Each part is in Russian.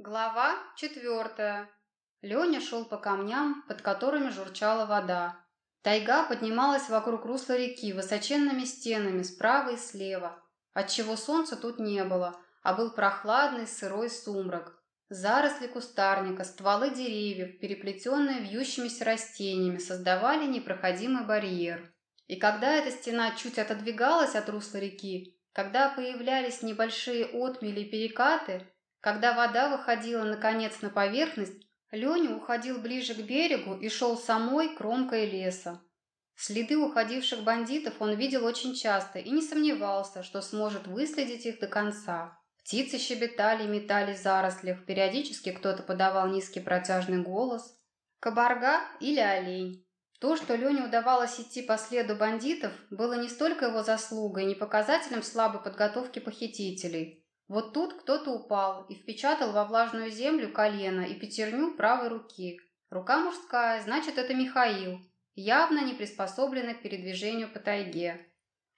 Глава четвертая. Леня шел по камням, под которыми журчала вода. Тайга поднималась вокруг русла реки высоченными стенами справа и слева, отчего солнца тут не было, а был прохладный сырой сумрак. Заросли кустарника, стволы деревьев, переплетенные вьющимися растениями, создавали непроходимый барьер. И когда эта стена чуть отодвигалась от русла реки, когда появлялись небольшие отмели и перекаты, когда вода выходила наконец на поверхность, Леня уходил ближе к берегу и шел самой кромкой леса. Следы уходивших бандитов он видел очень часто и не сомневался, что сможет выследить их до конца. Птицы щебетали и метались в зарослях, периодически кто-то подавал низкий протяжный голос. Кабарга или олень. То, что Лене удавалось идти по следу бандитов, было не столько его заслугой, не показателем слабой подготовки похитителей. Вот тут кто-то упал и впечатал во влажную землю колено и пятерню правой руки. Рука мужская, значит, это Михаил, явно не приспособленный к передвижению по тайге.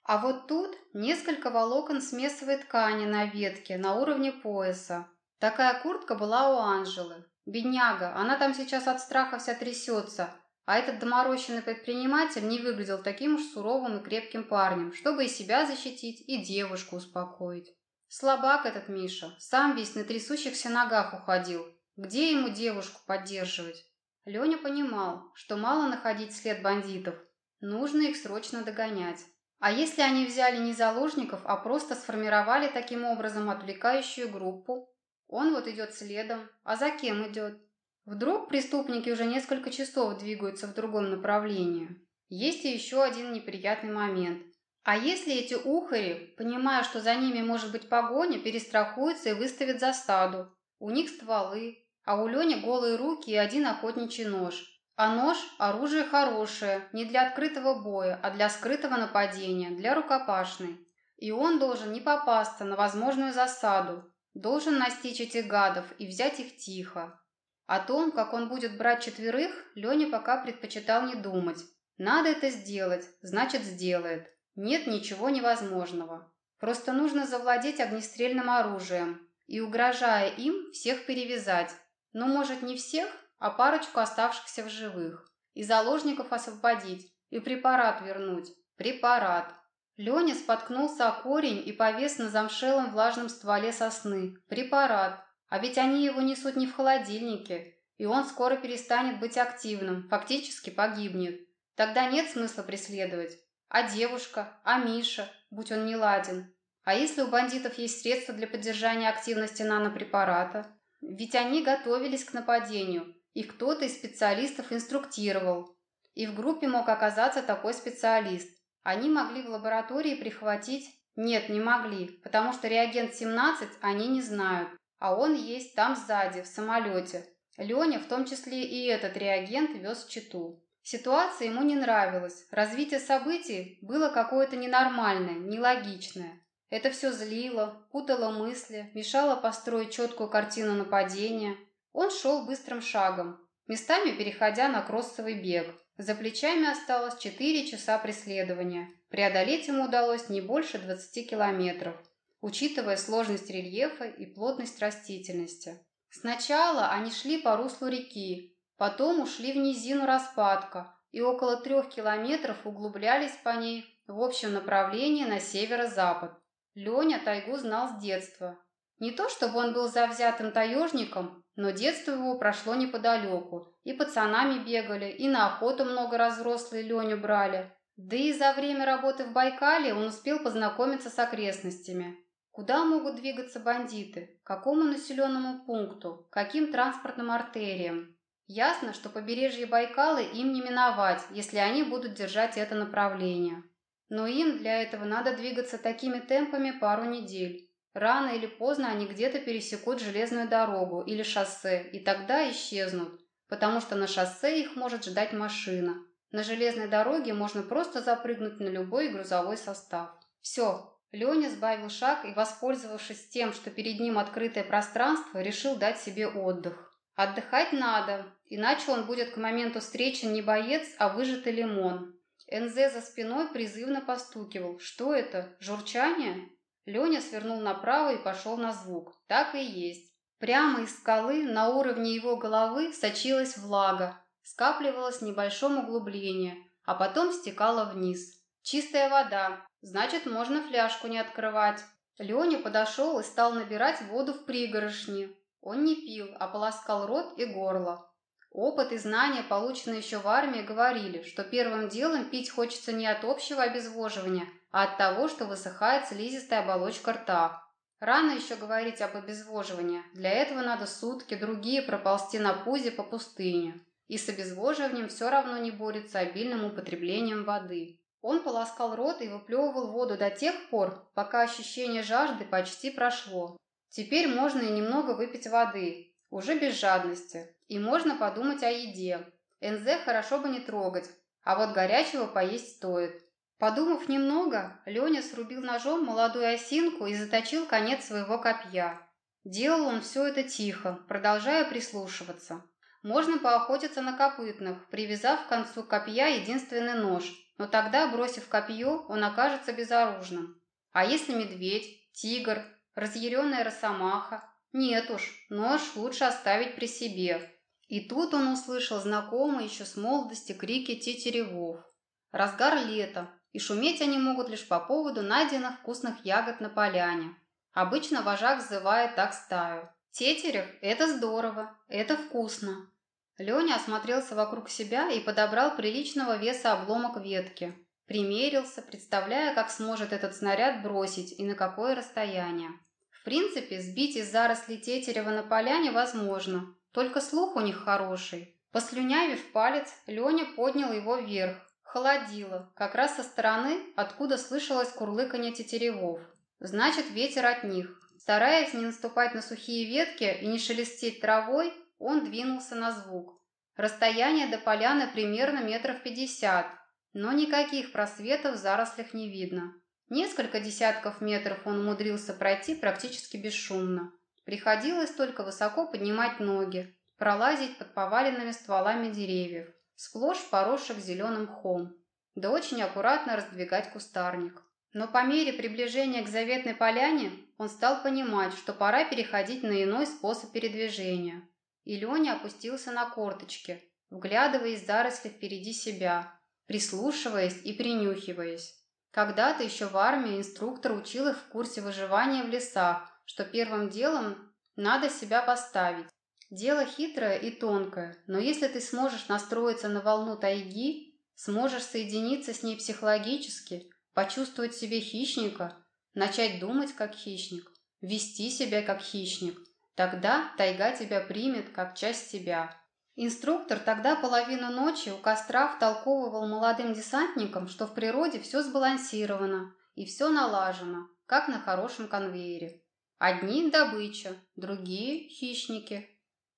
А вот тут несколько волокон смесовой ткани на ветке на уровне пояса. Такая куртка была у Анжелы. Бедняга, она там сейчас от страха вся трясется, а этот доморощенный предприниматель не выглядел таким уж суровым и крепким парнем, чтобы и себя защитить, и девушку успокоить. Слабак этот Миша, сам весь на трясущихся ногах уходил. Где ему девушку поддерживать? Леня понимал, что мало находить след бандитов. Нужно их срочно догонять. А если они взяли не заложников, а просто сформировали таким образом отвлекающую группу? Он вот идет следом. А за кем идет? Вдруг преступники уже несколько часов двигаются в другом направлении? Есть и еще один неприятный момент. А если эти ухари, понимая, что за ними может быть погоня, перестрахуются и выставят засаду? У них стволы, а у Лени голые руки и один охотничий нож. А нож – оружие хорошее, не для открытого боя, а для скрытого нападения, для рукопашной. И он должен не попасться на возможную засаду, должен настичь этих гадов и взять их тихо. О том, как он будет брать четверых, Леня пока предпочитал не думать. Надо это сделать, значит сделает. Нет ничего невозможного. Просто нужно завладеть огнестрельным оружием и, угрожая им, всех перевязать. Ну, может, не всех, а парочку оставшихся в живых. И заложников освободить, и препарат вернуть. Препарат. Леня споткнулся о корень и повес на замшелом влажном стволе сосны. Препарат. А ведь они его несут не в холодильнике, и он скоро перестанет быть активным, фактически погибнет. Тогда нет смысла преследовать. А девушка? А Миша? Будь он не ладен. А если у бандитов есть средства для поддержания активности нанопрепарата? Ведь они готовились к нападению. Их кто-то из специалистов инструктировал. И в группе мог оказаться такой специалист. Они могли в лаборатории прихватить... Нет, не могли, потому что реагент 17 они не знают. А он есть там сзади, в самолете. Леня, в том числе и этот реагент, вез в Читу. Ситуация ему не нравилась. Развитие событий было какое-то ненормальное, нелогичное. Это все злило, путало мысли, мешало построить четкую картину нападения. Он шел быстрым шагом, местами переходя на кроссовый бег. За плечами осталось 4 часа преследования. Преодолеть ему удалось не больше 20 километров, учитывая сложность рельефа и плотность растительности. Сначала они шли по руслу реки, Потом ушли в низину распадка и около трех километров углублялись по ней в общем направлении на северо-запад. Леня тайгу знал с детства. Не то чтобы он был завзятым таежником, но детство его прошло неподалеку. И пацанами бегали, и на охоту много раз взрослые Леню брали. Да и за время работы в Байкале он успел познакомиться с окрестностями. Куда могут двигаться бандиты? К какому населенному пункту? Каким транспортным артериям? Ясно, что побережье Байкала им не миновать, если они будут держать это направление. Но им для этого надо двигаться такими темпами пару недель. Рано или поздно они где-то пересекут железную дорогу или шоссе, и тогда исчезнут, потому что на шоссе их может ждать машина. На железной дороге можно просто запрыгнуть на любой грузовой состав. Все, Леня сбавил шаг и, воспользовавшись тем, что перед ним открытое пространство, решил дать себе отдых. Отдыхать надо, иначе он будет к моменту встречи не боец, а выжатый лимон. НЗ за спиной призывно постукивал. Что это? Журчание? Леня свернул направо и пошел на звук. Так и есть. Прямо из скалы на уровне его головы сочилась влага, скапливалась в небольшом углублении, а потом стекала вниз. Чистая вода, значит, можно фляжку не открывать. Леня подошел и стал набирать воду в пригоршни. Он не пил, а полоскал рот и горло. Опыт и знания, полученные еще в армии, говорили, что первым делом пить хочется не от общего обезвоживания, а от того, что высыхает слизистая оболочка рта. Рано еще говорить об обезвоживании. Для этого надо сутки, другие проползти на пузе по пустыне. И с обезвоживанием все равно не борется обильным употреблением воды. Он полоскал рот и выплевывал воду до тех пор, пока ощущение жажды почти прошло. Теперь можно и немного выпить воды, уже без жадности. И можно подумать о еде. НЗ хорошо бы не трогать, а вот горячего поесть стоит. Подумав немного, Леня срубил ножом молодую осинку и заточил конец своего копья. Делал он все это тихо, продолжая прислушиваться. Можно поохотиться на копытных, привязав к концу копья единственный нож, но тогда, бросив копье, он окажется безоружным. А если медведь, тигр, разъяренная росомаха? Нет уж, нож лучше оставить при себе. И тут он услышал знакомые еще с молодости крики тетеревов. Разгар лета, и шуметь они могут лишь по поводу найденных вкусных ягод на поляне. Обычно вожак зывает так стаю. Тетерев – это здорово, это вкусно. Леня осмотрелся вокруг себя и подобрал приличного веса обломок ветки. Примерился, представляя, как сможет этот снаряд бросить и на какое расстояние. В принципе, сбить из зарослей тетерева на поляне возможно, только слух у них хороший. Послюнявив палец, Леня поднял его вверх, Холодило, как раз со стороны, откуда слышалось курлыканье тетеревов. Значит, ветер от них. Стараясь не наступать на сухие ветки и не шелестеть травой, он двинулся на звук. Расстояние до поляны примерно метров пятьдесят, но никаких просветов в зарослях не видно. Несколько десятков метров он умудрился пройти практически бесшумно. Приходилось только высоко поднимать ноги, пролазить под поваленными стволами деревьев сплошь поросших зеленым мхом, да очень аккуратно раздвигать кустарник. Но по мере приближения к заветной поляне он стал понимать, что пора переходить на иной способ передвижения. И Леня опустился на корточки, вглядываясь в заросли впереди себя, прислушиваясь и принюхиваясь. Когда-то еще в армии инструктор учил их в курсе выживания в лесах, что первым делом надо себя поставить, Дело хитрое и тонкое, но если ты сможешь настроиться на волну тайги, сможешь соединиться с ней психологически, почувствовать в себе хищника, начать думать как хищник, вести себя как хищник, тогда тайга тебя примет как часть себя. Инструктор тогда половину ночи у костра втолковывал молодым десантникам, что в природе все сбалансировано и все налажено, как на хорошем конвейере. Одни – добыча, другие – хищники,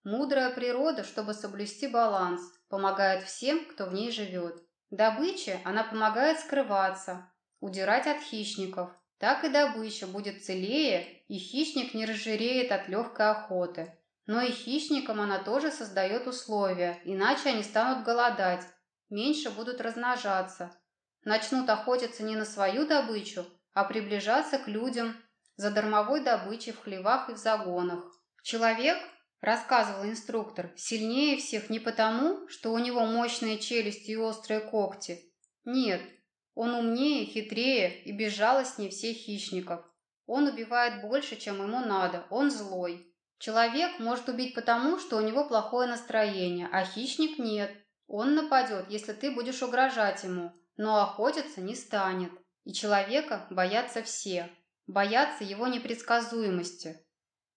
Мудрая природа, чтобы соблюсти баланс, помогает всем, кто в ней живет. Добыче она помогает скрываться, удирать от хищников. Так и добыча будет целее, и хищник не разжиреет от легкой охоты. Но и хищникам она тоже создает условия, иначе они станут голодать, меньше будут размножаться. Начнут охотиться не на свою добычу, а приближаться к людям за дармовой добычей в хлевах и в загонах. Человек рассказывал инструктор, сильнее всех не потому, что у него мощные челюсти и острые когти. Нет, он умнее, хитрее и безжалостнее всех хищников. Он убивает больше, чем ему надо, он злой. Человек может убить потому, что у него плохое настроение, а хищник нет. Он нападет, если ты будешь угрожать ему, но охотиться не станет. И человека боятся все. Боятся его непредсказуемости.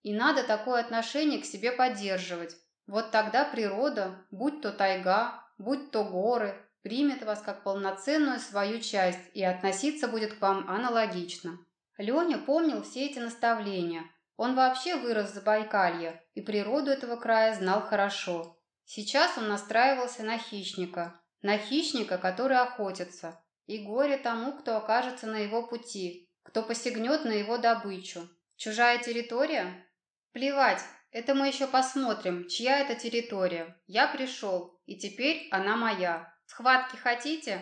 И надо такое отношение к себе поддерживать. Вот тогда природа, будь то тайга, будь то горы, примет вас как полноценную свою часть и относиться будет к вам аналогично. Леня помнил все эти наставления. Он вообще вырос в Забайкалье и природу этого края знал хорошо. Сейчас он настраивался на хищника, на хищника, который охотится. И горе тому, кто окажется на его пути, кто посягнет на его добычу. Чужая территория? Плевать, это мы еще посмотрим, чья это территория. Я пришел, и теперь она моя. Схватки хотите?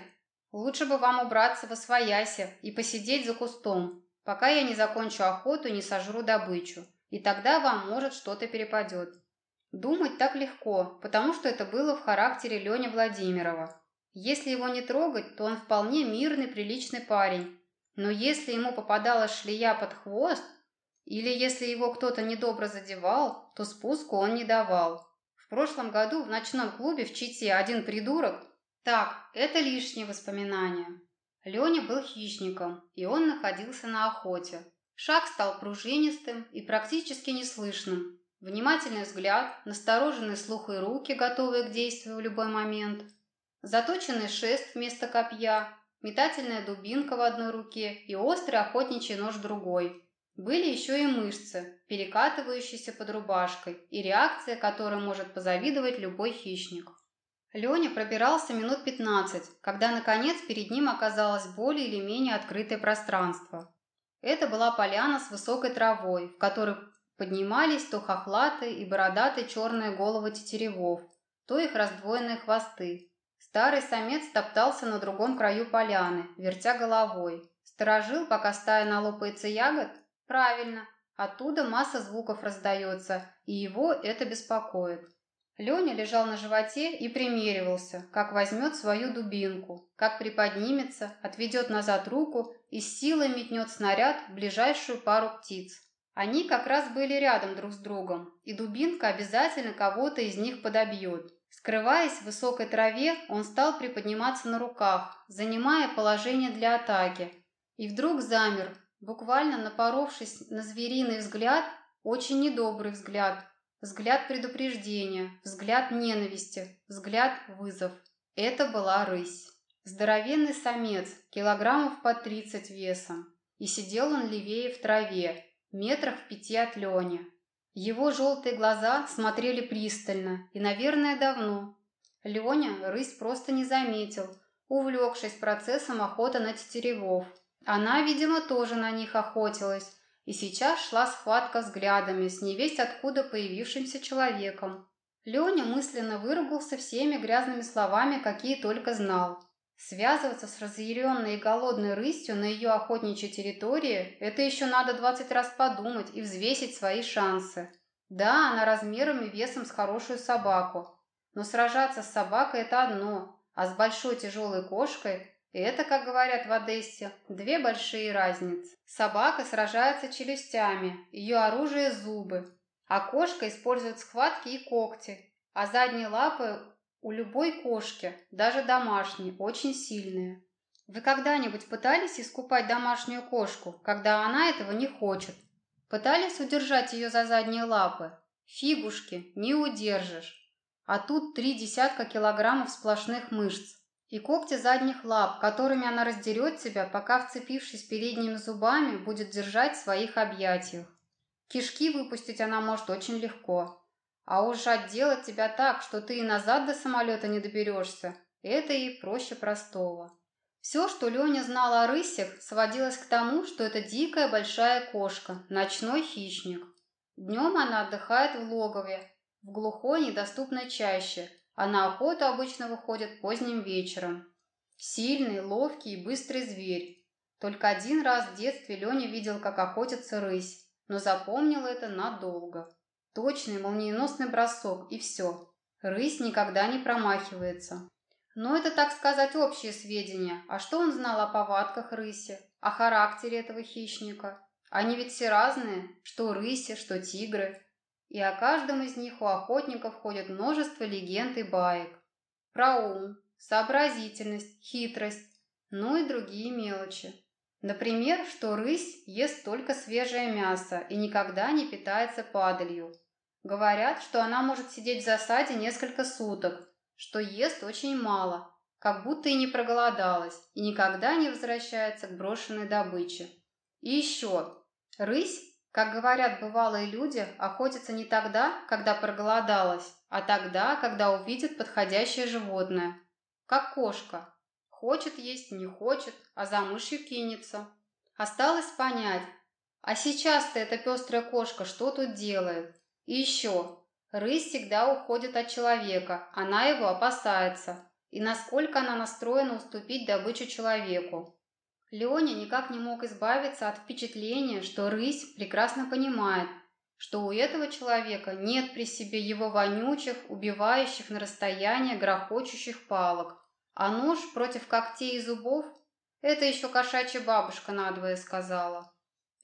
Лучше бы вам убраться во своясе и посидеть за кустом, пока я не закончу охоту не сожру добычу. и тогда вам, может, что-то перепадет. Думать так легко, потому что это было в характере Лени Владимирова. Если его не трогать, то он вполне мирный, приличный парень. Но если ему попадалась шлея под хвост, или если его кто-то недобро задевал, то спуску он не давал. В прошлом году в ночном клубе в Чите один придурок... Так, это лишние воспоминания. Леня был хищником, и он находился на охоте. Шаг стал пружинистым и практически неслышным. Внимательный взгляд, настороженный слух и руки, готовые к действию в любой момент. Заточенный шест вместо копья, метательная дубинка в одной руке и острый охотничий нож в другой. Были еще и мышцы, перекатывающиеся под рубашкой, и реакция, которой может позавидовать любой хищник. Леня пробирался минут пятнадцать, когда, наконец, перед ним оказалось более или менее открытое пространство. Это была поляна с высокой травой, в которой поднимались то хохлатые и бородатые черные головы тетеревов, то их раздвоенные хвосты. Старый самец топтался на другом краю поляны, вертя головой. Сторожил, пока стая налопается ягод? Правильно, оттуда масса звуков раздается, и его это беспокоит. Леня лежал на животе и примеривался, как возьмет свою дубинку, как приподнимется, отведет назад руку и с силой метнет снаряд в ближайшую пару птиц. Они как раз были рядом друг с другом, и дубинка обязательно кого-то из них подобьет. Скрываясь в высокой траве, он стал приподниматься на руках, занимая положение для атаки. И вдруг замер, буквально напоровшись на звериный взгляд, очень недобрый взгляд, Взгляд предупреждения, взгляд ненависти, взгляд вызов. Это была рысь. Здоровенный самец, килограммов по тридцать весом. И сидел он левее в траве, метрах в пяти от Лени. Его желтые глаза смотрели пристально и, наверное, давно. Леня рысь просто не заметил, увлекшись процессом охоты на тетеревов. Она, видимо, тоже на них охотилась, и сейчас шла схватка взглядами с невесть откуда появившимся человеком. Леня мысленно выругался всеми грязными словами, какие только знал. Связываться с разъяренной и голодной рысью на ее охотничьей территории – это еще надо двадцать раз подумать и взвесить свои шансы. Да, она размером и весом с хорошую собаку. Но сражаться с собакой – это одно, а с большой тяжелой кошкой это, как говорят в Одессе, две большие разницы. Собака сражается челюстями, ее оружие – зубы, а кошка использует схватки и когти, а задние лапы у любой кошки, даже домашней, очень сильные. Вы когда-нибудь пытались искупать домашнюю кошку, когда она этого не хочет? Пытались удержать ее за задние лапы? Фигушки, не удержишь. А тут три десятка килограммов сплошных мышц. И когти задних лап, которыми она раздерет тебя, пока, вцепившись передними зубами, будет держать в своих объятиях. Кишки выпустить она может очень легко. А уж отделать тебя так, что ты и назад до самолета не доберешься, это ей проще простого. Все, что Леня знал о рысях, сводилось к тому, что это дикая большая кошка, ночной хищник. Днем она отдыхает в логове, в глухой недоступной чаще – а на охоту обычно выходят поздним вечером. Сильный, ловкий и быстрый зверь. Только один раз в детстве Леня видел, как охотится рысь, но запомнил это надолго. Точный молниеносный бросок, и все. Рысь никогда не промахивается. Но это, так сказать, общие сведения. А что он знал о повадках рыси, о характере этого хищника? Они ведь все разные, что рыси, что тигры и о каждом из них у охотников ходит множество легенд и баек. Про ум, сообразительность, хитрость, ну и другие мелочи. Например, что рысь ест только свежее мясо и никогда не питается падалью. Говорят, что она может сидеть в засаде несколько суток, что ест очень мало, как будто и не проголодалась, и никогда не возвращается к брошенной добыче. И еще, рысь как говорят бывалые люди, охотятся не тогда, когда проголодалась, а тогда, когда увидит подходящее животное. Как кошка. Хочет есть, не хочет, а за мышью кинется. Осталось понять, а сейчас-то эта пестрая кошка что тут делает? И еще, рысь всегда уходит от человека, она его опасается. И насколько она настроена уступить добычу человеку. Леня никак не мог избавиться от впечатления, что рысь прекрасно понимает, что у этого человека нет при себе его вонючих, убивающих на расстояние грохочущих палок, а нож против когтей и зубов – это еще кошачья бабушка надвое сказала.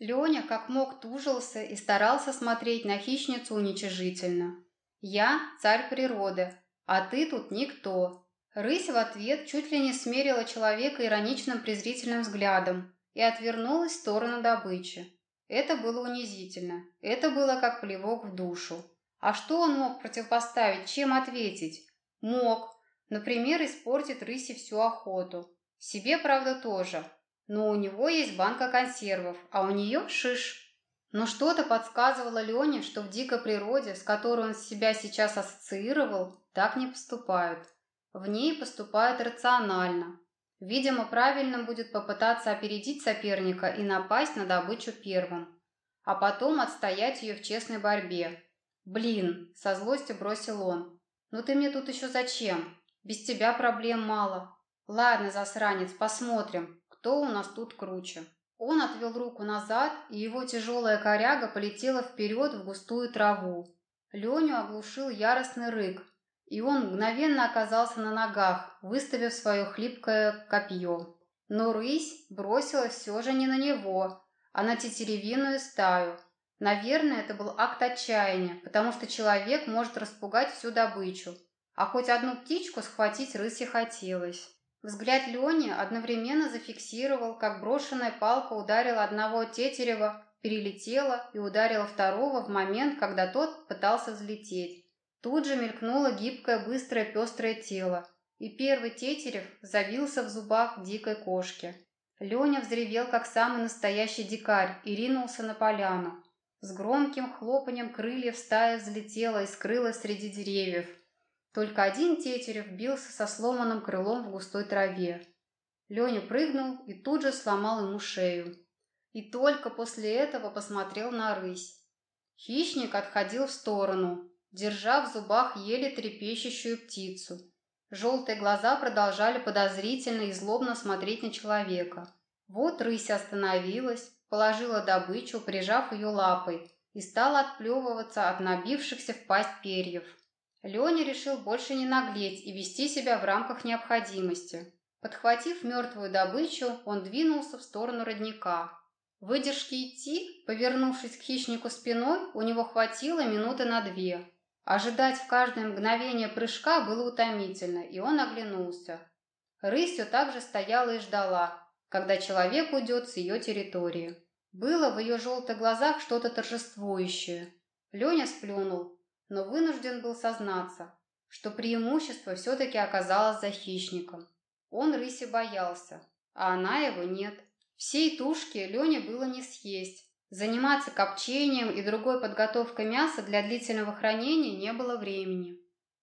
Леня как мог тужился и старался смотреть на хищницу уничижительно. «Я – царь природы, а ты тут никто». Рысь в ответ чуть ли не смерила человека ироничным презрительным взглядом и отвернулась в сторону добычи. Это было унизительно. Это было как плевок в душу. А что он мог противопоставить, чем ответить? Мог. Например, испортить рыси всю охоту. Себе, правда, тоже. Но у него есть банка консервов, а у нее шиш. Но что-то подсказывало Лене, что в дикой природе, с которой он себя сейчас ассоциировал, так не поступают. В ней поступают рационально, Видимо, правильным будет попытаться опередить соперника и напасть на добычу первым, а потом отстоять ее в честной борьбе. «Блин!» – со злостью бросил он. «Ну ты мне тут еще зачем? Без тебя проблем мало. Ладно, засранец, посмотрим, кто у нас тут круче». Он отвел руку назад, и его тяжелая коряга полетела вперед в густую траву. Леню оглушил яростный рык, и он мгновенно оказался на ногах, выставив свое хлипкое копье. Но рысь бросилась все же не на него, а на тетеревиную стаю. Наверное, это был акт отчаяния, потому что человек может распугать всю добычу, а хоть одну птичку схватить рысе хотелось. Взгляд Лени одновременно зафиксировал, как брошенная палка ударила одного тетерева, перелетела и ударила второго в момент, когда тот пытался взлететь. Тут же мелькнуло гибкое, быстрое, пестрое тело, и первый тетерев завился в зубах дикой кошки. Леня взревел, как самый настоящий дикарь, и ринулся на поляну. С громким хлопанием крыльев стая взлетела и скрылась среди деревьев. Только один тетерев бился со сломанным крылом в густой траве. Леня прыгнул и тут же сломал ему шею. И только после этого посмотрел на рысь. Хищник отходил в сторону, держа в зубах еле трепещущую птицу. Желтые глаза продолжали подозрительно и злобно смотреть на человека. Вот рысь остановилась, положила добычу, прижав ее лапой, и стала отплевываться от набившихся в пасть перьев. Леня решил больше не наглеть и вести себя в рамках необходимости. Подхватив мертвую добычу, он двинулся в сторону родника. Выдержки идти, повернувшись к хищнику спиной, у него хватило минуты на две. Ожидать в каждое мгновение прыжка было утомительно, и он оглянулся. Рысь все так же стояла и ждала, когда человек уйдет с ее территории. Было в ее желтых глазах что-то торжествующее. Леня сплюнул, но вынужден был сознаться, что преимущество все-таки оказалось за хищником. Он рыси боялся, а она его нет. Всей тушки Лене было не съесть, Заниматься копчением и другой подготовкой мяса для длительного хранения не было времени.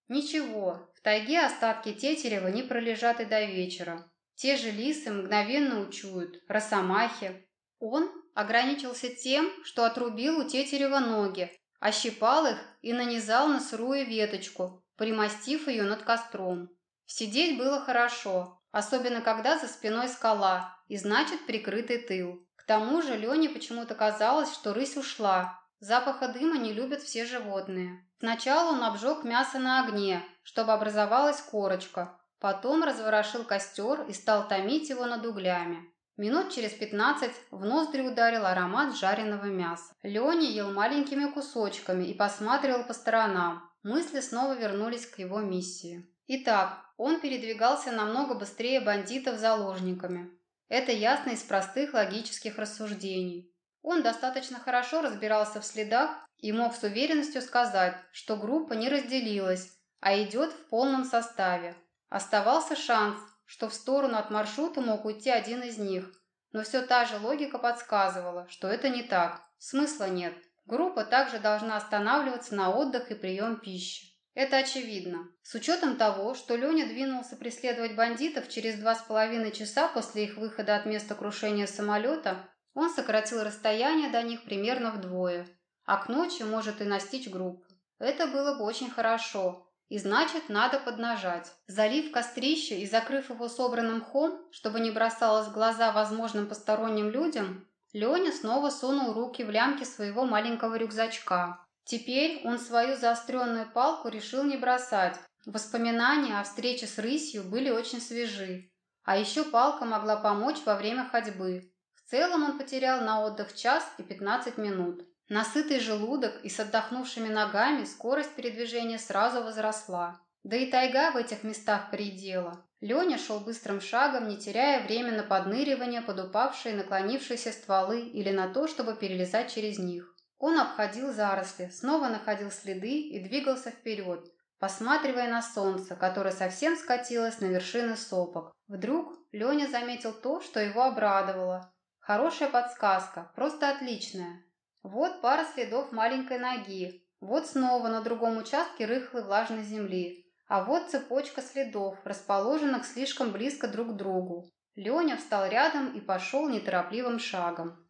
Ничего, в тайге остатки тетерева не пролежат и до вечера. Те же лисы мгновенно учуют, росомахи. Он ограничился тем, что отрубил у тетерева ноги, ощипал их и нанизал на сырую веточку, примостив ее над костром. Сидеть было хорошо, особенно когда за спиной скала и значит прикрытый тыл тому же Лене почему-то казалось, что рысь ушла. Запаха дыма не любят все животные. Сначала он обжег мясо на огне, чтобы образовалась корочка. Потом разворошил костер и стал томить его над углями. Минут через пятнадцать в ноздри ударил аромат жареного мяса. Леня ел маленькими кусочками и посматривал по сторонам. Мысли снова вернулись к его миссии. Итак, он передвигался намного быстрее бандитов заложниками. Это ясно из простых логических рассуждений. Он достаточно хорошо разбирался в следах и мог с уверенностью сказать, что группа не разделилась, а идет в полном составе. Оставался шанс, что в сторону от маршрута мог уйти один из них, но все та же логика подсказывала, что это не так, смысла нет. Группа также должна останавливаться на отдых и прием пищи. Это очевидно. С учетом того, что Леня двинулся преследовать бандитов через два с половиной часа после их выхода от места крушения самолета, он сократил расстояние до них примерно вдвое, а к ночи может и настичь группу. Это было бы очень хорошо, и значит, надо поднажать. Залив кострище и закрыв его собранным мхом, чтобы не бросалось в глаза возможным посторонним людям, Леня снова сунул руки в лямки своего маленького рюкзачка. Теперь он свою заостренную палку решил не бросать. Воспоминания о встрече с рысью были очень свежи. А еще палка могла помочь во время ходьбы. В целом он потерял на отдых час и 15 минут. Насытый желудок и с отдохнувшими ногами скорость передвижения сразу возросла. Да и тайга в этих местах поредела. Леня шел быстрым шагом, не теряя время на подныривание под упавшие наклонившиеся стволы или на то, чтобы перелезать через них. Он обходил заросли, снова находил следы и двигался вперед, посматривая на солнце, которое совсем скатилось на вершины сопок. Вдруг Леня заметил то, что его обрадовало. Хорошая подсказка, просто отличная. Вот пара следов маленькой ноги, вот снова на другом участке рыхлой влажной земли. А вот цепочка следов, расположенных слишком близко друг к другу. Леня встал рядом и пошел неторопливым шагом.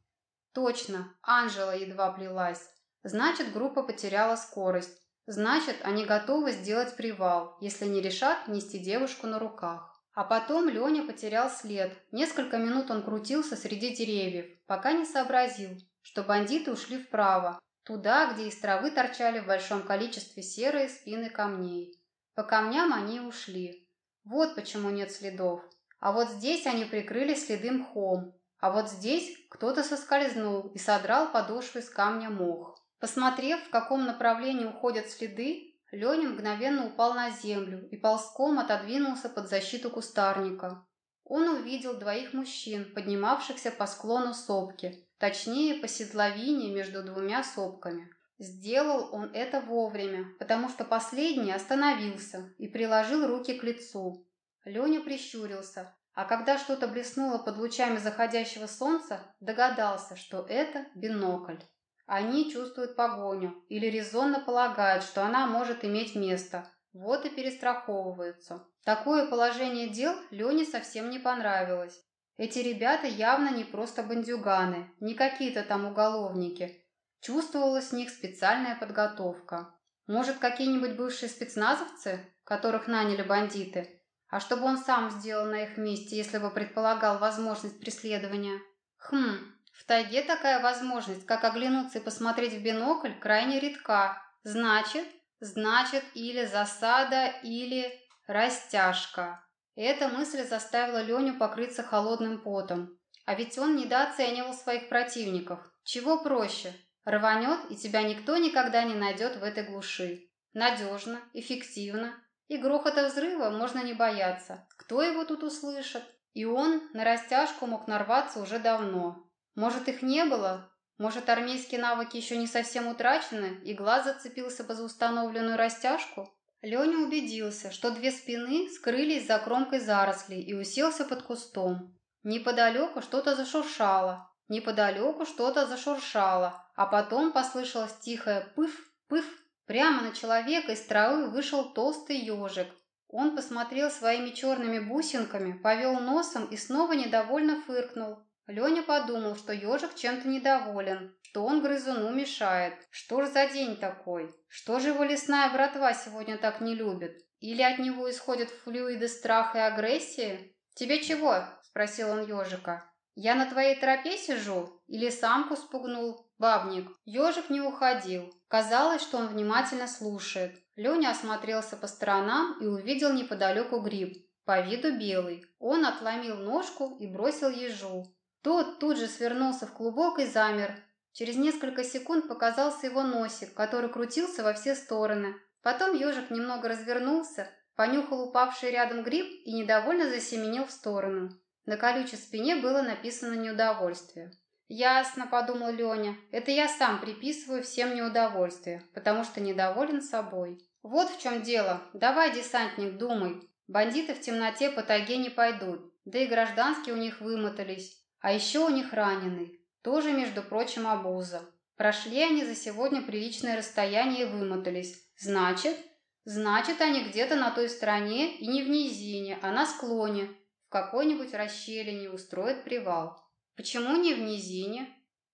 Точно, Анжела едва плелась. Значит, группа потеряла скорость. Значит, они готовы сделать привал, если не решат нести девушку на руках. А потом Леня потерял след. Несколько минут он крутился среди деревьев, пока не сообразил, что бандиты ушли вправо, туда, где из травы торчали в большом количестве серые спины камней. По камням они ушли. Вот почему нет следов. А вот здесь они прикрыли следы мхом. А вот здесь кто-то соскользнул и содрал подошву из камня мох. Посмотрев, в каком направлении уходят следы, Леня мгновенно упал на землю и ползком отодвинулся под защиту кустарника. Он увидел двоих мужчин, поднимавшихся по склону сопки, точнее по седловине между двумя сопками. Сделал он это вовремя, потому что последний остановился и приложил руки к лицу. Леня прищурился, а когда что-то блеснуло под лучами заходящего солнца, догадался, что это бинокль. Они чувствуют погоню или резонно полагают, что она может иметь место, вот и перестраховываются. Такое положение дел Лене совсем не понравилось. Эти ребята явно не просто бандюганы, не какие-то там уголовники, Чувствовалась в них специальная подготовка. Может, какие-нибудь бывшие спецназовцы, которых наняли бандиты? А чтобы он сам сделал на их месте, если бы предполагал возможность преследования? Хм, в тайге такая возможность, как оглянуться и посмотреть в бинокль, крайне редка. Значит, значит или засада, или растяжка. Эта мысль заставила Леню покрыться холодным потом. А ведь он недооценивал своих противников. Чего проще? Рванет, и тебя никто никогда не найдет в этой глуши. Надежно, эффективно. И грохота взрыва можно не бояться. Кто его тут услышит? И он на растяжку мог нарваться уже давно. Может, их не было? Может, армейские навыки еще не совсем утрачены, и глаз зацепился бы за установленную растяжку? Леня убедился, что две спины скрылись за кромкой зарослей и уселся под кустом. Неподалеку что-то зашуршало. Неподалеку что-то зашуршало, а потом послышалось тихое «пыф-пыф». Прямо на человека из травы вышел толстый ежик. Он посмотрел своими черными бусинками, повел носом и снова недовольно фыркнул. Леня подумал, что ежик чем-то недоволен, что он грызуну мешает. Что ж за день такой? Что же его лесная братва сегодня так не любит? Или от него исходят флюиды страха и агрессии? «Тебе чего?» – спросил он ежика. «Я на твоей тропе сижу? Или самку спугнул?» Бабник. Ежик не уходил. Казалось, что он внимательно слушает. Леня осмотрелся по сторонам и увидел неподалеку гриб. По виду белый. Он отломил ножку и бросил ежу. Тот тут же свернулся в клубок и замер. Через несколько секунд показался его носик, который крутился во все стороны. Потом ежик немного развернулся, понюхал упавший рядом гриб и недовольно засеменил в сторону. На колючей спине было написано неудовольствие. «Ясно», — подумал Леня, — «это я сам приписываю всем неудовольствие, потому что недоволен собой». «Вот в чем дело. Давай, десантник, думай. Бандиты в темноте по тайге не пойдут, да и гражданские у них вымотались. А еще у них раненый. Тоже, между прочим, обуза. Прошли они за сегодня приличное расстояние и вымотались. Значит, значит, они где-то на той стороне и не в низине, а на склоне, в какой-нибудь расщелине устроят привал. Почему не в низине?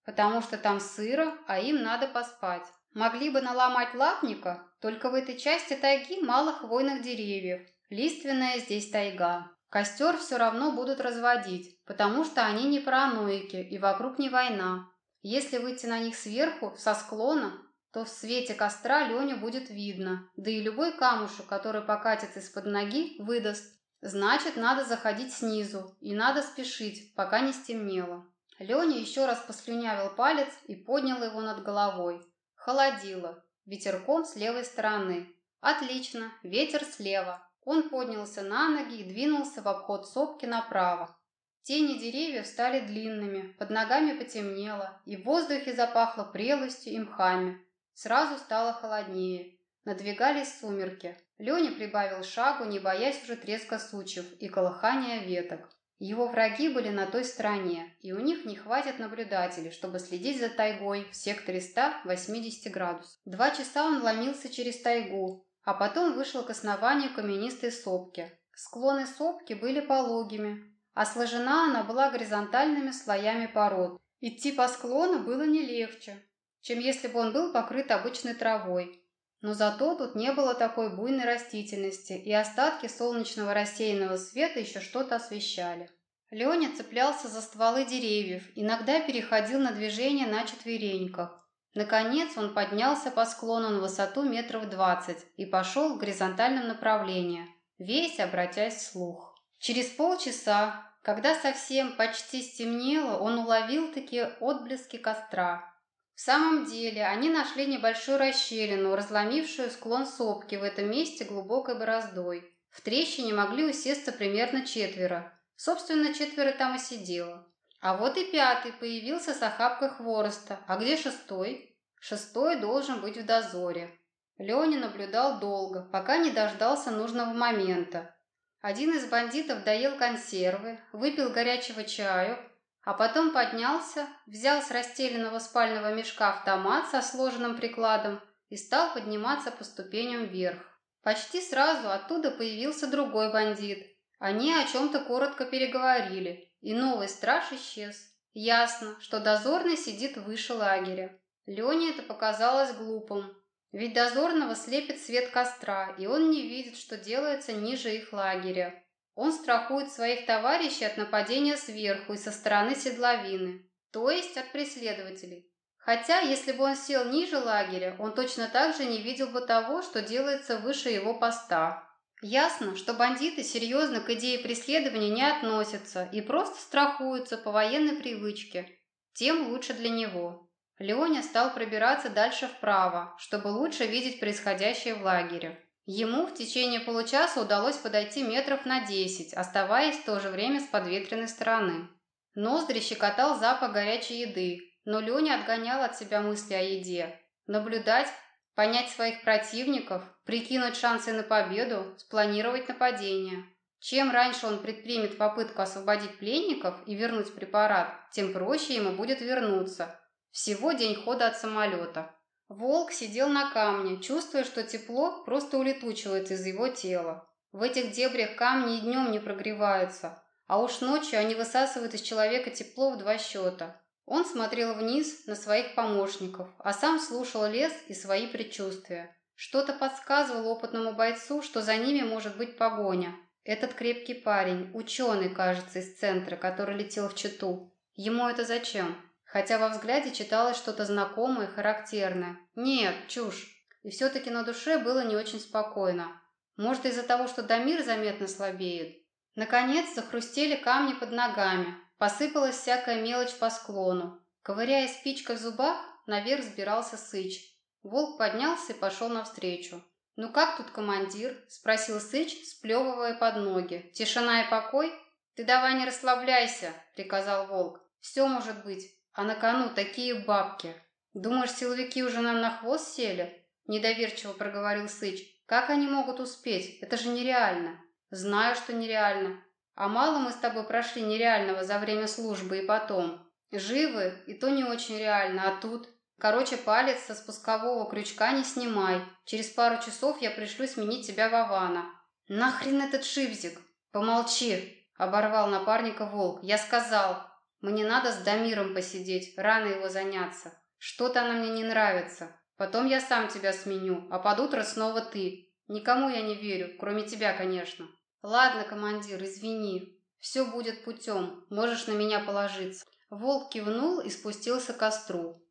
Потому что там сыро, а им надо поспать. Могли бы наломать лапника, только в этой части тайги мало хвойных деревьев. Лиственная здесь тайга. Костер все равно будут разводить, потому что они не параноики и вокруг не война. Если выйти на них сверху, со склона, то в свете костра Леню будет видно, да и любой камушек, который покатится из-под ноги, выдаст. Значит, надо заходить снизу, и надо спешить, пока не стемнело. Леня еще раз послюнявил палец и поднял его над головой. Холодило, ветерком с левой стороны. Отлично, ветер слева. Он поднялся на ноги и двинулся в обход сопки направо. Тени деревьев стали длинными, под ногами потемнело, и в воздухе запахло прелостью и мхами. Сразу стало холоднее. Надвигались сумерки. Леня прибавил шагу, не боясь уже треска сучьев и колыхания веток. Его враги были на той стороне, и у них не хватит наблюдателей, чтобы следить за тайгой в секторе 180 градусов. Два часа он ломился через тайгу, а потом вышел к основанию каменистой сопки. Склоны сопки были пологими, а сложена она была горизонтальными слоями пород. Идти по склону было не легче, чем если бы он был покрыт обычной травой. Но зато тут не было такой буйной растительности, и остатки солнечного рассеянного света еще что-то освещали. Леня цеплялся за стволы деревьев, иногда переходил на движение на четвереньках. Наконец он поднялся по склону на высоту метров двадцать и пошел в горизонтальном направлении, весь обратясь вслух. Через полчаса, когда совсем почти стемнело, он уловил такие отблески костра. В самом деле, они нашли небольшую расщелину, разломившую склон сопки в этом месте глубокой бороздой. В трещине могли усесться примерно четверо. Собственно, четверо там и сидело. А вот и пятый появился с охапкой хвороста. А где шестой? Шестой должен быть в дозоре. Леня наблюдал долго, пока не дождался нужного момента. Один из бандитов доел консервы, выпил горячего чаю, а потом поднялся, взял с расстеленного спального мешка автомат со сложенным прикладом и стал подниматься по ступеням вверх. Почти сразу оттуда появился другой бандит. Они о чем-то коротко переговорили, и новый страж исчез. Ясно, что дозорный сидит выше лагеря. Лене это показалось глупым, ведь дозорного слепит свет костра, и он не видит, что делается ниже их лагеря. Он страхует своих товарищей от нападения сверху и со стороны седловины, то есть от преследователей. Хотя, если бы он сел ниже лагеря, он точно так же не видел бы того, что делается выше его поста. Ясно, что бандиты серьезно к идее преследования не относятся и просто страхуются по военной привычке. Тем лучше для него. Леоня стал пробираться дальше вправо, чтобы лучше видеть происходящее в лагере. Ему в течение получаса удалось подойти метров на десять, оставаясь в то же время с подветренной стороны. Ноздри щекотал запах горячей еды, но Леня отгонял от себя мысли о еде. Наблюдать, понять своих противников, прикинуть шансы на победу, спланировать нападение. Чем раньше он предпримет попытку освободить пленников и вернуть препарат, тем проще ему будет вернуться. Всего день хода от самолета. Волк сидел на камне, чувствуя, что тепло просто улетучивается из его тела. В этих дебрях камни и днем не прогреваются, а уж ночью они высасывают из человека тепло в два счета. Он смотрел вниз на своих помощников, а сам слушал лес и свои предчувствия. Что-то подсказывало опытному бойцу, что за ними может быть погоня. Этот крепкий парень, ученый, кажется, из центра, который летел в Читу. Ему это зачем? Хотя во взгляде читалось что-то знакомое и характерное. Нет, чушь. И все-таки на душе было не очень спокойно. Может, из-за того, что Дамир заметно слабеет. Наконец захрустели камни под ногами, посыпалась всякая мелочь по склону. Ковыряя спичкой в зубах, наверх сбирался Сыч. Волк поднялся и пошел навстречу. «Ну как тут командир?» – спросил Сыч, сплевывая под ноги. «Тишина и покой?» «Ты давай не расслабляйся», – приказал Волк. «Все может быть. А на кону такие бабки. Думаешь, силовики уже нам на хвост сели? Недоверчиво проговорил Сыч. Как они могут успеть? Это же нереально. Знаю, что нереально. А мало мы с тобой прошли нереального за время службы и потом. Живы, и то не очень реально, а тут... Короче, палец со спускового крючка не снимай. Через пару часов я пришлю сменить тебя в Авана. Нахрен этот шипзик? Помолчи, оборвал напарника волк. Я сказал, мне надо с Дамиром посидеть, рано его заняться. Что-то она мне не нравится. Потом я сам тебя сменю, а под утро снова ты. Никому я не верю, кроме тебя, конечно. Ладно, командир, извини. Все будет путем, можешь на меня положиться. Волк кивнул и спустился к костру.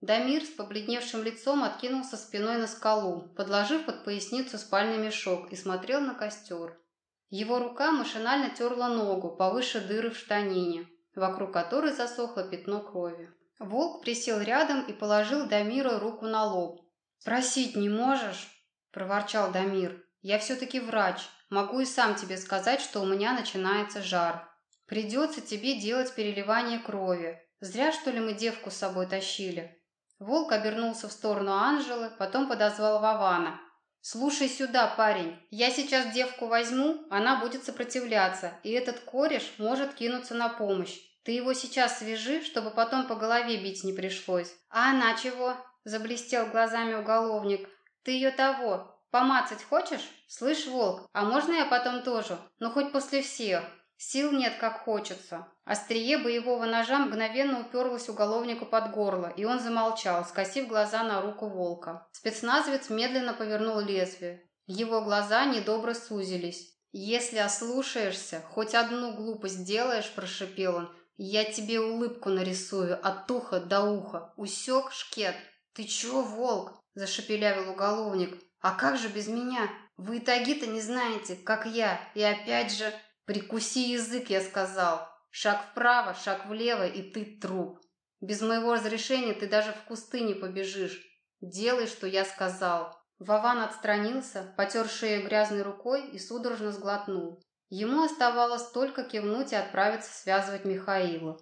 Дамир с побледневшим лицом откинулся спиной на скалу, подложив под поясницу спальный мешок и смотрел на костер. Его рука машинально терла ногу повыше дыры в штанине, вокруг которой засохло пятно крови. Волк присел рядом и положил Дамиру руку на лоб. «Спросить не можешь?» – проворчал Дамир. «Я все-таки врач. Могу и сам тебе сказать, что у меня начинается жар. Придется тебе делать переливание крови. Зря, что ли, мы девку с собой тащили?» Волк обернулся в сторону Анжелы, потом подозвал Вавана. «Слушай сюда, парень, я сейчас девку возьму, она будет сопротивляться, и этот кореш может кинуться на помощь. Ты его сейчас свяжи, чтобы потом по голове бить не пришлось. А она чего?» – заблестел глазами уголовник. «Ты ее того, помацать хочешь? Слышь, волк, а можно я потом тоже? Ну, хоть после всех. Сил нет, как хочется. Острие боевого ножа мгновенно уперлось уголовнику под горло, и он замолчал, скосив глаза на руку волка. Спецназовец медленно повернул лезвие. Его глаза недобро сузились. «Если ослушаешься, хоть одну глупость делаешь», – прошепел он, – «я тебе улыбку нарисую от уха до уха. Усек, шкет?» «Ты чего, волк?» – зашепелявил уголовник. «А как же без меня? Вы и таги-то не знаете, как я, и опять же...» «Прикуси язык», я сказал. «Шаг вправо, шаг влево, и ты труп. Без моего разрешения ты даже в кусты не побежишь. Делай, что я сказал». Вован отстранился, потер шею грязной рукой и судорожно сглотнул. Ему оставалось только кивнуть и отправиться связывать Михаила.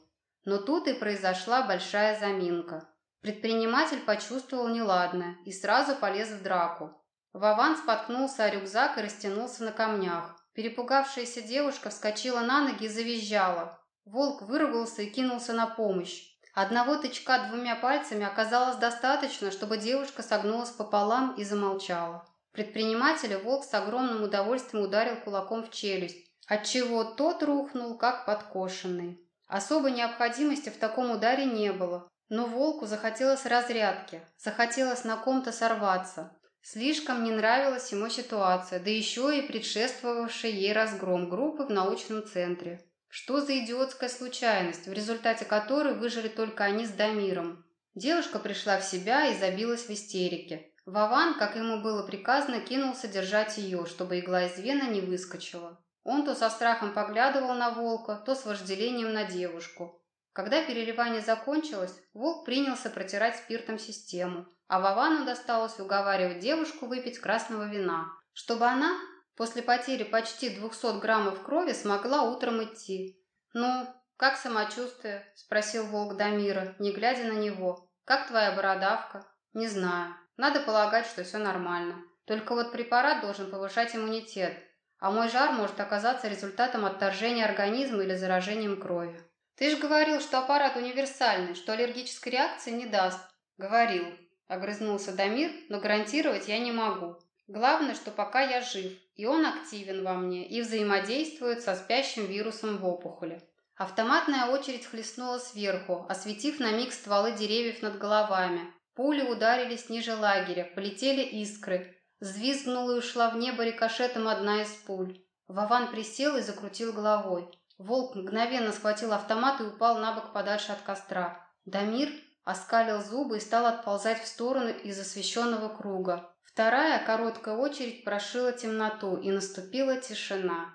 Но тут и произошла большая заминка. Предприниматель почувствовал неладное и сразу полез в драку. Вован споткнулся о рюкзак и растянулся на камнях. Перепугавшаяся девушка вскочила на ноги и завизжала. Волк выругался и кинулся на помощь. Одного тычка двумя пальцами оказалось достаточно, чтобы девушка согнулась пополам и замолчала. Предпринимателя волк с огромным удовольствием ударил кулаком в челюсть, отчего тот рухнул, как подкошенный. Особой необходимости в таком ударе не было, но волку захотелось разрядки, захотелось на ком-то сорваться. Слишком не нравилась ему ситуация, да еще и предшествовавший ей разгром группы в научном центре. Что за идиотская случайность, в результате которой выжили только они с Дамиром? Девушка пришла в себя и забилась в истерике. Вован, как ему было приказано, кинулся держать ее, чтобы игла из вены не выскочила. Он то со страхом поглядывал на волка, то с вожделением на девушку. Когда переливание закончилось, волк принялся протирать спиртом систему, а Вовану досталось уговаривать девушку выпить красного вина, чтобы она после потери почти 200 граммов крови смогла утром идти. «Ну, как самочувствие?» – спросил волк Дамира, не глядя на него. «Как твоя бородавка?» «Не знаю. Надо полагать, что все нормально. Только вот препарат должен повышать иммунитет, а мой жар может оказаться результатом отторжения организма или заражением крови». «Ты же говорил, что аппарат универсальный, что аллергической реакции не даст». «Говорил», Огрызнулся Дамир, но гарантировать я не могу. Главное, что пока я жив, и он активен во мне и взаимодействует со спящим вирусом в опухоли. Автоматная очередь хлестнула сверху, осветив на миг стволы деревьев над головами. Пули ударились ниже лагеря, полетели искры. Взвизгнула и ушла в небо рикошетом одна из пуль. Вован присел и закрутил головой. Волк мгновенно схватил автомат и упал на бок подальше от костра. Дамир оскалил зубы и стал отползать в сторону из освещенного круга. Вторая короткая очередь прошила темноту, и наступила тишина.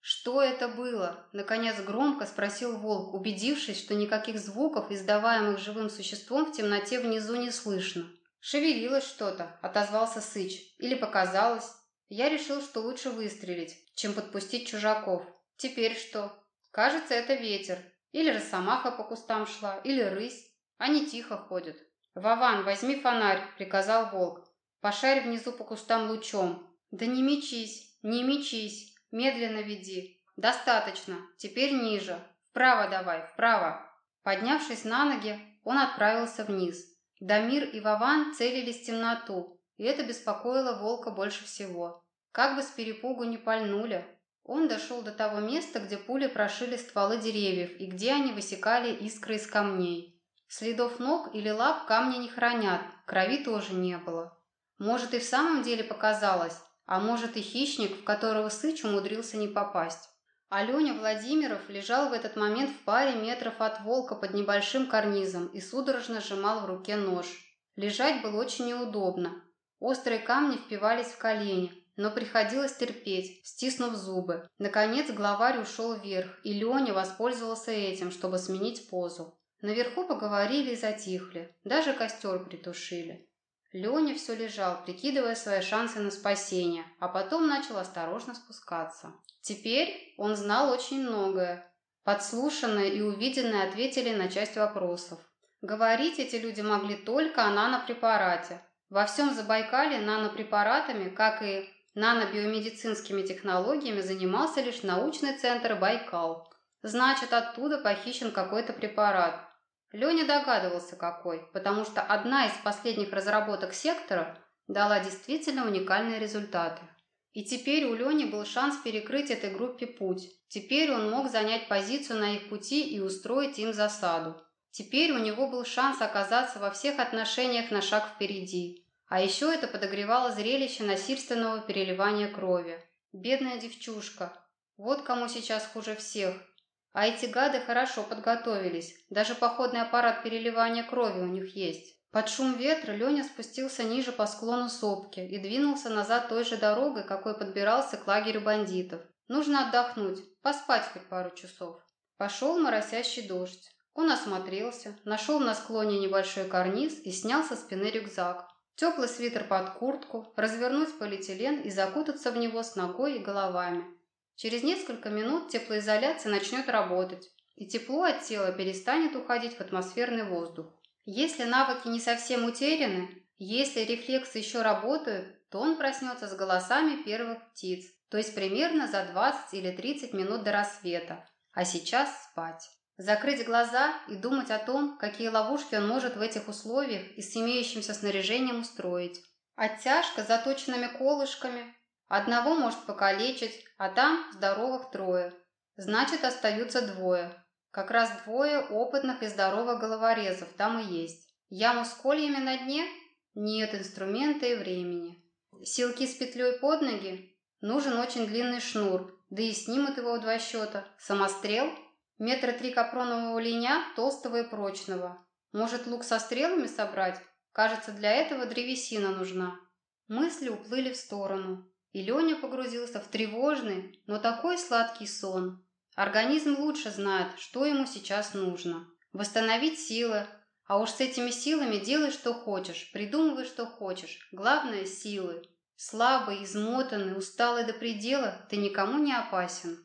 «Что это было?» – наконец громко спросил волк, убедившись, что никаких звуков, издаваемых живым существом, в темноте внизу не слышно. «Шевелилось что-то», – отозвался Сыч. «Или показалось. Я решил, что лучше выстрелить, чем подпустить чужаков. Теперь что? Кажется, это ветер. Или росомаха по кустам шла, или рысь. Они тихо ходят. «Вован, возьми фонарь», — приказал волк. «Пошарь внизу по кустам лучом». «Да не мечись, не мечись, медленно веди». «Достаточно, теперь ниже. Вправо давай, вправо». Поднявшись на ноги, он отправился вниз. Дамир и Вован целились в темноту, и это беспокоило волка больше всего. Как бы с перепугу не пальнули. Он дошел до того места, где пули прошили стволы деревьев и где они высекали искры из камней. Следов ног или лап камни не хранят, крови тоже не было. Может, и в самом деле показалось, а может и хищник, в которого Сыч умудрился не попасть. Аленя Владимиров лежал в этот момент в паре метров от волка под небольшим карнизом и судорожно сжимал в руке нож. Лежать было очень неудобно. Острые камни впивались в колени, но приходилось терпеть, стиснув зубы. Наконец главарь ушел вверх, и Леня воспользовался этим, чтобы сменить позу. Наверху поговорили и затихли, даже костер притушили. Леня все лежал, прикидывая свои шансы на спасение, а потом начал осторожно спускаться. Теперь он знал очень многое. Подслушанное и увиденное ответили на часть вопросов. Говорить эти люди могли только о нанопрепарате. Во всем Забайкале нанопрепаратами, как и нанобиомедицинскими технологиями, занимался лишь научный центр Байкал. Значит, оттуда похищен какой-то препарат. Леня догадывался, какой, потому что одна из последних разработок сектора дала действительно уникальные результаты. И теперь у Лени был шанс перекрыть этой группе путь. Теперь он мог занять позицию на их пути и устроить им засаду. Теперь у него был шанс оказаться во всех отношениях на шаг впереди. А еще это подогревало зрелище насильственного переливания крови. Бедная девчушка. Вот кому сейчас хуже всех. А эти гады хорошо подготовились. Даже походный аппарат переливания крови у них есть. Под шум ветра Леня спустился ниже по склону сопки и двинулся назад той же дорогой, какой подбирался к лагерю бандитов. Нужно отдохнуть, поспать хоть пару часов. Пошел моросящий дождь. Он осмотрелся, нашел на склоне небольшой карниз и снял со спины рюкзак. Теплый свитер под куртку, развернуть полиэтилен и закутаться в него с ногой и головами. Через несколько минут теплоизоляция начнет работать, и тепло от тела перестанет уходить в атмосферный воздух. Если навыки не совсем утеряны, если рефлексы еще работают, то он проснется с голосами первых птиц, то есть примерно за 20 или 30 минут до рассвета. А сейчас спать. Закрыть глаза и думать о том, какие ловушки он может в этих условиях и с имеющимся снаряжением устроить. Оттяжка с заточенными колышками, Одного может покалечить, а там здоровых трое. Значит, остаются двое. Как раз двое опытных и здоровых головорезов там и есть. Яму с кольями на дне? Нет инструмента и времени. Силки с петлей под ноги? Нужен очень длинный шнур, да и снимут его в два счета. Самострел? Метра три капронового линя, толстого и прочного. Может, лук со стрелами собрать? Кажется, для этого древесина нужна. Мысли уплыли в сторону. И Леня погрузился в тревожный, но такой сладкий сон. Организм лучше знает, что ему сейчас нужно. Восстановить силы, а уж с этими силами делай, что хочешь, придумывай, что хочешь. Главное – силы. Слабый, измотанный, усталый до предела, ты никому не опасен.